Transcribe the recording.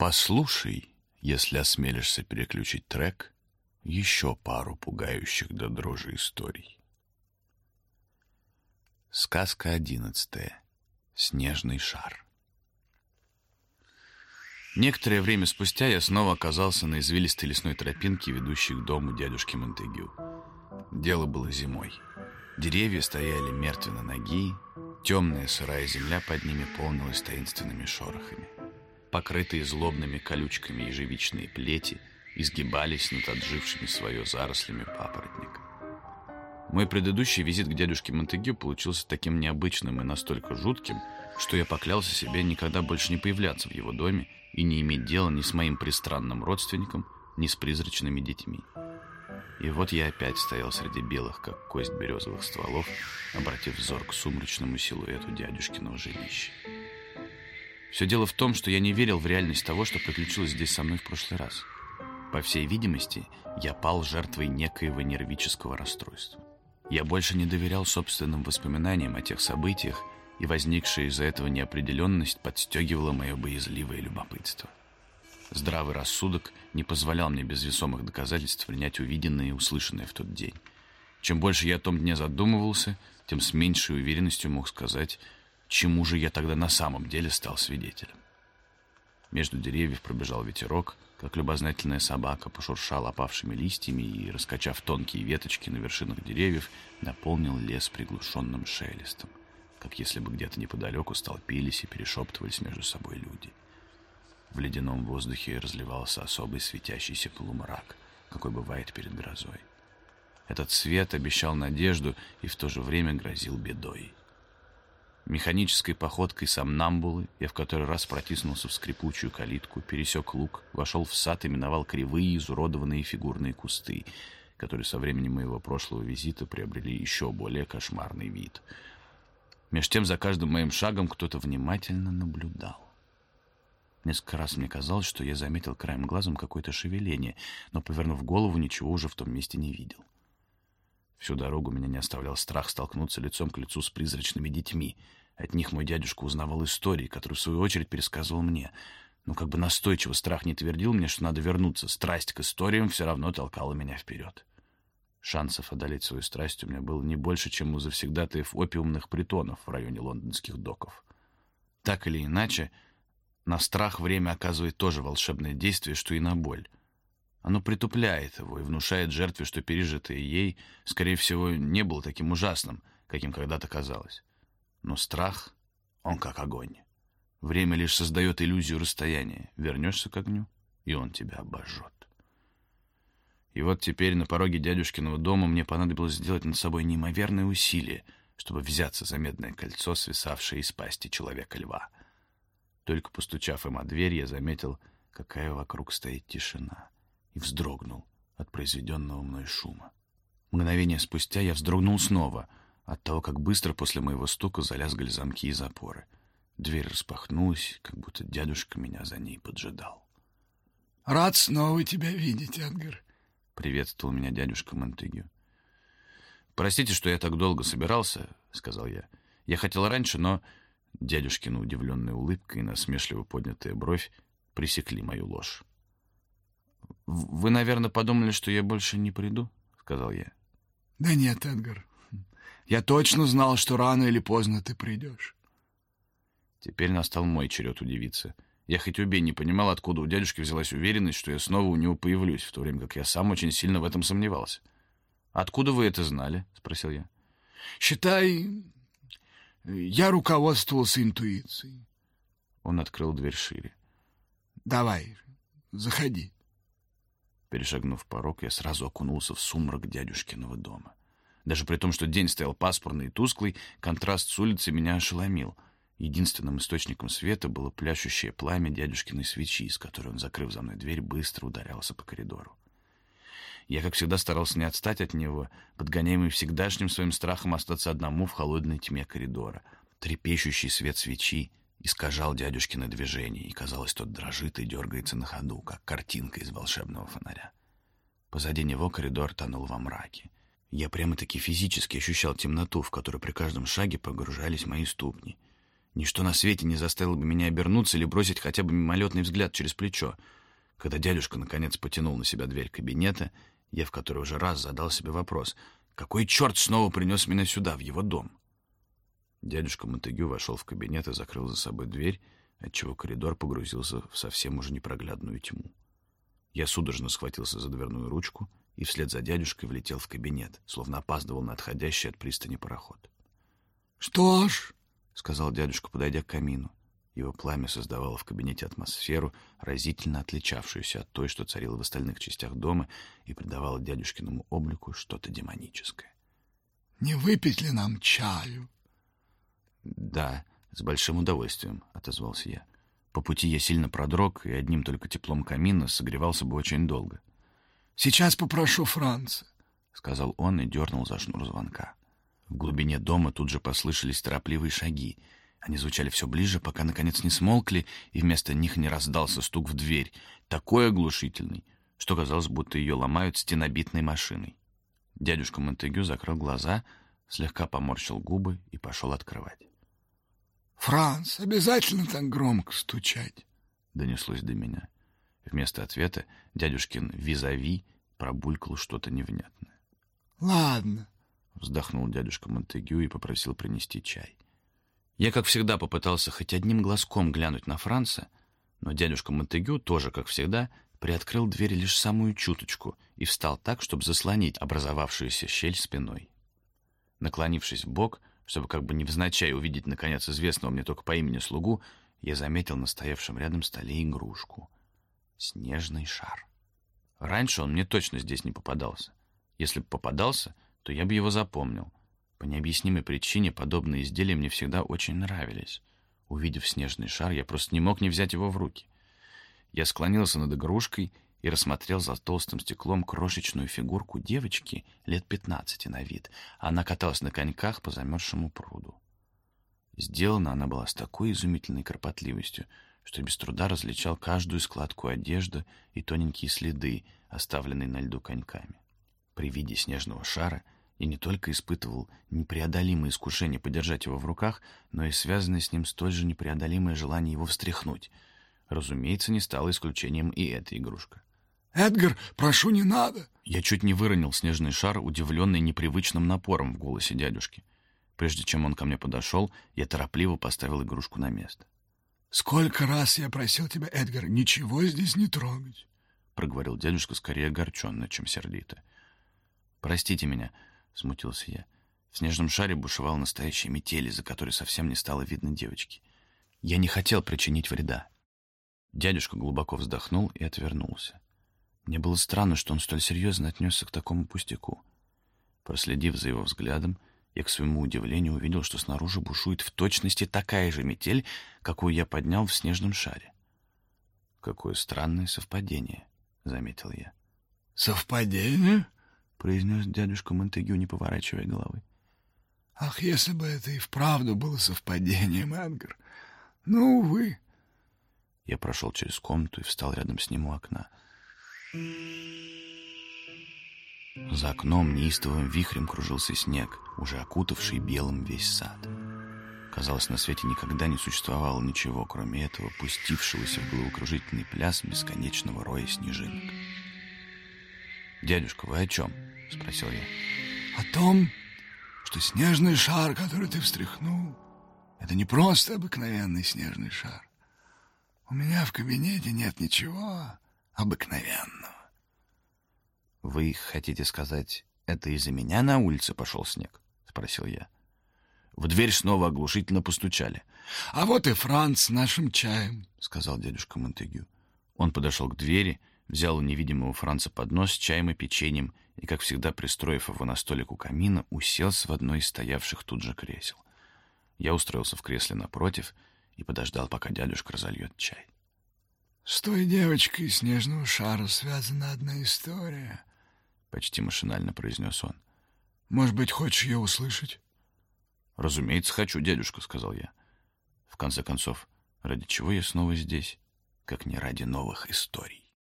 Послушай, если осмелишься переключить трек, еще пару пугающих до дрожи историй. Сказка одиннадцатая. Снежный шар. Некоторое время спустя я снова оказался на извилистой лесной тропинке, ведущей к дому дядюшки Монтегю. Дело было зимой. Деревья стояли мертвенно ноги, темная сырая земля под ними полнилась таинственными шорохами. Покрытые злобными колючками ежевичные плети изгибались над отжившими свое зарослями папоротника. Мой предыдущий визит к дядюшке Монтегю получился таким необычным и настолько жутким, что я поклялся себе никогда больше не появляться в его доме и не иметь дела ни с моим пристранным родственником, ни с призрачными детьми. И вот я опять стоял среди белых, как кость березовых стволов, обратив взор к сумрачному силуэту дядюшкиного жилища. Все дело в том, что я не верил в реальность того, что приключилось здесь со мной в прошлый раз. По всей видимости, я пал жертвой некоего нервического расстройства. Я больше не доверял собственным воспоминаниям о тех событиях, и возникшая из-за этого неопределенность подстегивала мое боязливое любопытство. Здравый рассудок не позволял мне без весомых доказательств принять увиденное и услышанное в тот день. Чем больше я о том дне задумывался, тем с меньшей уверенностью мог сказать, чему же я тогда на самом деле стал свидетелем. Между деревьев пробежал ветерок, как любознательная собака пошуршал опавшими листьями и, раскачав тонкие веточки на вершинах деревьев, наполнил лес приглушенным шелестом, как если бы где-то неподалеку столпились и перешептывались между собой люди. В ледяном воздухе разливался особый светящийся полумрак, какой бывает перед грозой. Этот свет обещал надежду и в то же время грозил бедой. Механической походкой сомнамбулы я в который раз протиснулся в скрипучую калитку, пересек луг, вошел в сад и миновал кривые, изуродованные фигурные кусты, которые со времени моего прошлого визита приобрели еще более кошмарный вид. Меж тем за каждым моим шагом кто-то внимательно наблюдал. Несколько раз мне казалось, что я заметил краем глазом какое-то шевеление, но, повернув голову, ничего уже в том месте не видел. Всю дорогу меня не оставлял страх столкнуться лицом к лицу с призрачными детьми. От них мой дядюшка узнавал истории, которые, в свою очередь, пересказывал мне. Но как бы настойчиво страх не твердил мне, что надо вернуться, страсть к историям все равно толкала меня вперед. Шансов одолеть свою страсть у меня было не больше, чем у завсегдатаев опиумных притонов в районе лондонских доков. Так или иначе, на страх время оказывает тоже волшебное действие, что и на боль. Оно притупляет его и внушает жертве, что пережитое ей, скорее всего, не было таким ужасным, каким когда-то казалось. Но страх, он как огонь. Время лишь создает иллюзию расстояния. Вернешься к огню, и он тебя обожжет. И вот теперь на пороге дядюшкиного дома мне понадобилось сделать над собой неимоверное усилие, чтобы взяться за медное кольцо, свисавшее из пасти человека-льва — только постучав им о дверь, я заметил, какая вокруг стоит тишина, и вздрогнул от произведенного мной шума. Мгновение спустя я вздрогнул снова от того, как быстро после моего стука залязгали замки и запоры. Дверь распахнулась, как будто дядюшка меня за ней поджидал. «Рад снова тебя видеть, Эдгар», — приветствовал меня дядюшка Монтегю. «Простите, что я так долго собирался», — сказал я. «Я хотел раньше, но Дядюшкина удивленная улыбка и насмешливо поднятая бровь пресекли мою ложь. «Вы, наверное, подумали, что я больше не приду?» — сказал я. «Да нет, Эдгар. Я точно знал, что рано или поздно ты придешь». Теперь настал мой черед удивиться. Я хоть убей не понимал, откуда у дядюшки взялась уверенность, что я снова у него появлюсь, в то время как я сам очень сильно в этом сомневался. «Откуда вы это знали?» — спросил я. «Считай, я руководствовался интуицией. Он открыл дверь шире. Давай, заходи. Перешагнув порог, я сразу окунулся в сумрак дядюшкиного дома. Даже при том, что день стоял пасмурный и тусклый, контраст с улицы меня ошеломил. Единственным источником света было пляшущее пламя дядюшкиной свечи, с которой он, закрыв за мной дверь, быстро ударялся по коридору. Я, как всегда, старался не отстать от него, подгоняемый всегдашним своим страхом остаться одному в холодной тьме коридора. Трепещущий свет свечи искажал дядюшкины движения, и, казалось, тот дрожит и дергается на ходу, как картинка из волшебного фонаря. Позади него коридор тонул во мраке. Я прямо-таки физически ощущал темноту, в которую при каждом шаге погружались мои ступни. Ничто на свете не заставило бы меня обернуться или бросить хотя бы мимолетный взгляд через плечо. Когда дядюшка наконец потянул на себя дверь кабинета, я в который уже раз задал себе вопрос, какой черт снова принес меня сюда, в его дом? Дядюшка Монтегю вошел в кабинет и закрыл за собой дверь, отчего коридор погрузился в совсем уже непроглядную тьму. Я судорожно схватился за дверную ручку и вслед за дядюшкой влетел в кабинет, словно опаздывал на отходящий от пристани пароход. «Что ж», — сказал дядюшка, подойдя к камину. Его пламя создавало в кабинете атмосферу, разительно отличавшуюся от той, что царила в остальных частях дома, и придавало дядюшкиному облику что-то демоническое. «Не выпить ли нам чаю?» «Да, с большим удовольствием», — отозвался я. По пути я сильно продрог, и одним только теплом камина согревался бы очень долго. «Сейчас попрошу Франца», — сказал он и дернул за шнур звонка. В глубине дома тут же послышались торопливые шаги. Они звучали все ближе, пока, наконец, не смолкли, и вместо них не раздался стук в дверь, такой оглушительный, что казалось, будто ее ломают стенобитной машиной. Дядюшка Монтегю закрыл глаза, слегка поморщил губы и пошел открывать. «Франц, обязательно так громко стучать?» — донеслось до меня. Вместо ответа дядюшкин визави пробулькал что-то невнятное. «Ладно», — вздохнул дядюшка Монтегю и попросил принести чай. Я, как всегда, попытался хоть одним глазком глянуть на Франца, но дядюшка Монтегю тоже, как всегда, приоткрыл дверь лишь самую чуточку и встал так, чтобы заслонить образовавшуюся щель спиной. Наклонившись в бок, чтобы как бы невзначай увидеть, наконец, известного мне только по имени слугу, я заметил на стоявшем рядом столе игрушку. Снежный шар. Раньше он мне точно здесь не попадался. Если бы попадался, то я бы его запомнил. По необъяснимой причине подобные изделия мне всегда очень нравились. Увидев снежный шар, я просто не мог не взять его в руки. Я склонился над игрушкой и рассмотрел за толстым стеклом крошечную фигурку девочки лет пятнадцати на вид. Она каталась на коньках по замерзшему пруду. Сделана она была с такой изумительной кропотливостью, что без труда различал каждую складку одежды и тоненькие следы, оставленные на льду коньками. При виде снежного шара я не только испытывал непреодолимое искушение подержать его в руках, но и связанное с ним столь же непреодолимое желание его встряхнуть. Разумеется, не стало исключением и эта игрушка. «Эдгар, прошу, не надо!» Я чуть не выронил снежный шар, удивленный непривычным напором в голосе дядюшки. Прежде чем он ко мне подошел, я торопливо поставил игрушку на место. «Сколько раз я просил тебя, Эдгар, ничего здесь не трогать!» — проговорил дядюшка скорее огорченно, чем сердито. «Простите меня», — смутился я. В снежном шаре бушевал настоящий метель, из-за которой совсем не стало видно девочки. Я не хотел причинить вреда. Дядюшка глубоко вздохнул и отвернулся. Мне было странно, что он столь серьезно отнесся к такому пустяку. Проследив за его взглядом, я, к своему удивлению, увидел, что снаружи бушует в точности такая же метель, какую я поднял в снежном шаре. «Какое странное совпадение», — заметил я. «Совпадение?» — произнес дядюшка Монтегю, не поворачивая головы. «Ах, если бы это и вправду было совпадением, Эдгар! Ну, увы!» Я прошел через комнату и встал рядом с ним у окна — за окном неистовым вихрем кружился снег, уже окутавший белым весь сад. Казалось, на свете никогда не существовало ничего, кроме этого пустившегося в головокружительный пляс бесконечного роя снежинок. «Дядюшка, вы о чем?» — спросил я. «О том, что снежный шар, который ты встряхнул, это не просто обыкновенный снежный шар. У меня в кабинете нет ничего, обыкновенного. «Вы хотите сказать, это из-за меня на улице пошел снег?» — спросил я. В дверь снова оглушительно постучали. «А вот и Франц с нашим чаем», — сказал дядюшка Монтегю. Он подошел к двери, взял у невидимого Франца поднос с чаем и печеньем и, как всегда, пристроив его на столик у камина, уселся в одно из стоявших тут же кресел. Я устроился в кресле напротив и подождал, пока дядюшка разольет чай. С той девочкой из снежного шара связана одна история, — почти машинально произнес он. Может быть, хочешь ее услышать? Разумеется, хочу, дядюшка, — сказал я. В конце концов, ради чего я снова здесь, как не ради новых историй?